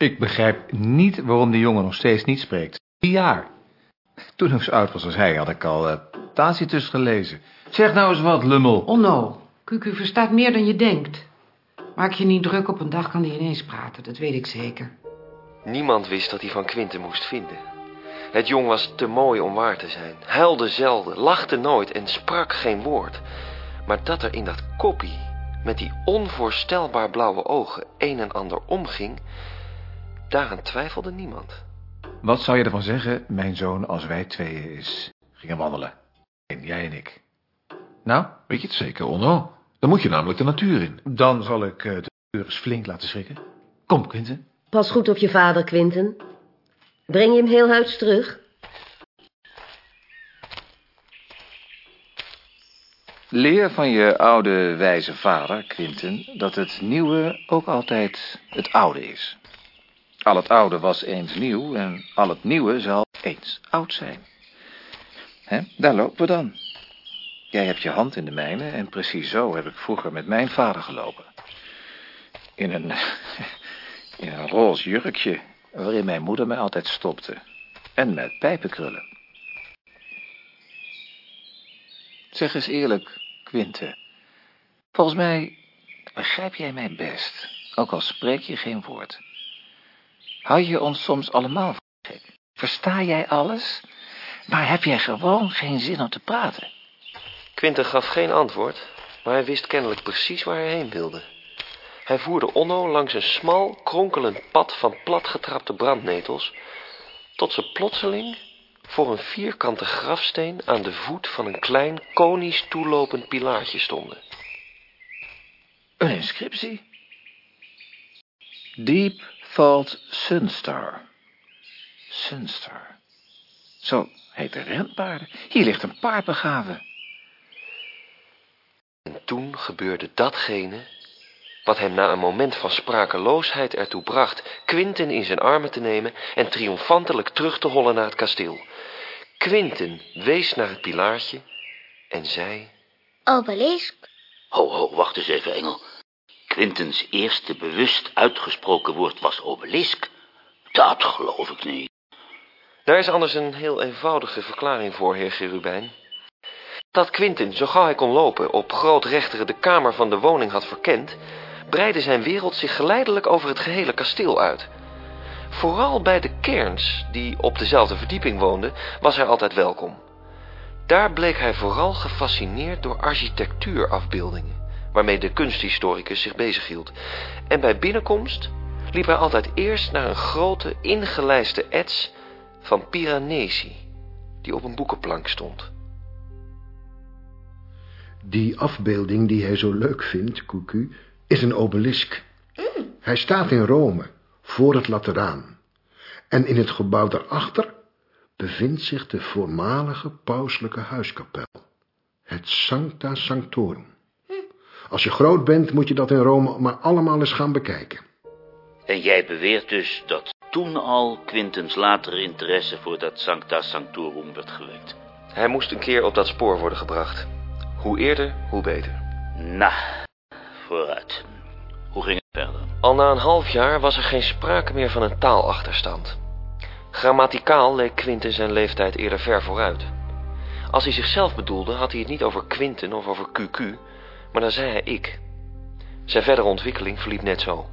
Ik begrijp niet waarom die jongen nog steeds niet spreekt. Drie jaar. Toen ik zo oud was als hij, had ik al uh, Tacitus gelezen. Zeg nou eens wat, lummel. Onno, Kuku verstaat meer dan je denkt. Maak je niet druk op een dag kan hij ineens praten, dat weet ik zeker. Niemand wist dat hij van Quinten moest vinden. Het jong was te mooi om waar te zijn. Huilde zelden, lachte nooit en sprak geen woord. Maar dat er in dat koppie, met die onvoorstelbaar blauwe ogen, een en ander omging, daaraan twijfelde niemand. Wat zou je ervan zeggen, mijn zoon, als wij tweeën eens gingen wandelen? En jij en ik. Nou? Weet je het zeker, Onno? Dan moet je namelijk de natuur in. Dan zal ik uh, de deur eens flink laten schrikken. Kom, Quinten. Pas goed op je vader, Quinten. Breng je hem heel huids terug? Leer van je oude wijze vader, Quinten, dat het nieuwe ook altijd het oude is. Al het oude was eens nieuw en al het nieuwe zal eens oud zijn. He, daar lopen we dan. Jij hebt je hand in de mijne en precies zo heb ik vroeger met mijn vader gelopen. In een, in een roze jurkje waarin mijn moeder mij altijd stopte. En met pijpenkrullen. Zeg eens eerlijk, Quinte. Volgens mij begrijp jij mij best, ook al spreek je geen woord. Hou je ons soms allemaal voor gek? Versta jij alles? Maar heb jij gewoon geen zin om te praten? Quinte gaf geen antwoord, maar hij wist kennelijk precies waar hij heen wilde. Hij voerde Onno langs een smal, kronkelend pad van platgetrapte brandnetels, tot ze plotseling voor een vierkante grafsteen aan de voet van een klein, konisch toelopend pilaartje stonden. Een inscriptie. Deep Thought Sunstar. Sunstar. Zo heet de renpaarden. Hier ligt een paard begraven. En toen gebeurde datgene wat hem na een moment van sprakeloosheid ertoe bracht Quinten in zijn armen te nemen en triomfantelijk terug te hollen naar het kasteel. Quinten wees naar het pilaartje en zei... Obelisk. Ho, ho, wacht eens even, Engel. Quintens eerste bewust uitgesproken woord was obelisk. Dat geloof ik niet. Daar is anders een heel eenvoudige verklaring voor, heer Gerubijn. Dat Quinten, zo gauw hij kon lopen, op grootrechteren de kamer van de woning had verkend, breidde zijn wereld zich geleidelijk over het gehele kasteel uit. Vooral bij de Cairns, die op dezelfde verdieping woonden, was hij altijd welkom. Daar bleek hij vooral gefascineerd door architectuurafbeeldingen, waarmee de kunsthistoricus zich bezighield. En bij binnenkomst liep hij altijd eerst naar een grote, ingelijste ets van Piranesi, die op een boekenplank stond. Die afbeelding die hij zo leuk vindt, Cucu, is een obelisk. Hij staat in Rome, voor het Lateraan. En in het gebouw daarachter bevindt zich de voormalige pauselijke huiskapel. Het Sancta Sanctorum. Als je groot bent, moet je dat in Rome maar allemaal eens gaan bekijken. En jij beweert dus dat toen al Quintens latere interesse voor dat Sancta Sanctorum werd gewekt. Hij moest een keer op dat spoor worden gebracht. Hoe eerder, hoe beter. Nou, vooruit. Hoe ging het verder? Al na een half jaar was er geen sprake meer van een taalachterstand. Grammaticaal leek Quinten zijn leeftijd eerder ver vooruit. Als hij zichzelf bedoelde, had hij het niet over Quinten of over QQ, maar dan zei hij ik. Zijn verdere ontwikkeling verliep net zo.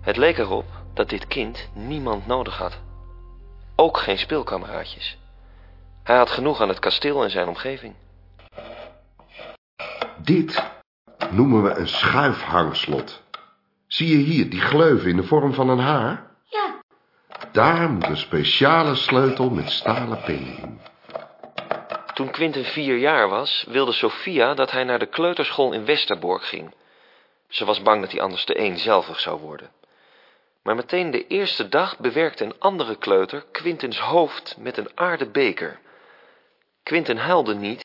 Het leek erop dat dit kind niemand nodig had. Ook geen speelkameraadjes. Hij had genoeg aan het kasteel en zijn omgeving. Dit noemen we een schuifhangslot. Zie je hier die gleuven in de vorm van een haar? Ja. Daar moet een speciale sleutel met stalen penen in. Toen Quinten vier jaar was, wilde Sophia dat hij naar de kleuterschool in Westerbork ging. Ze was bang dat hij anders te eenzelvig zou worden. Maar meteen de eerste dag bewerkte een andere kleuter Quintens hoofd met een aarde beker. Quinten huilde niet,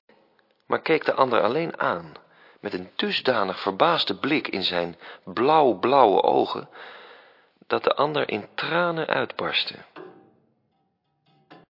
maar keek de ander alleen aan, met een dusdanig verbaasde blik in zijn blauw-blauwe ogen, dat de ander in tranen uitbarstte.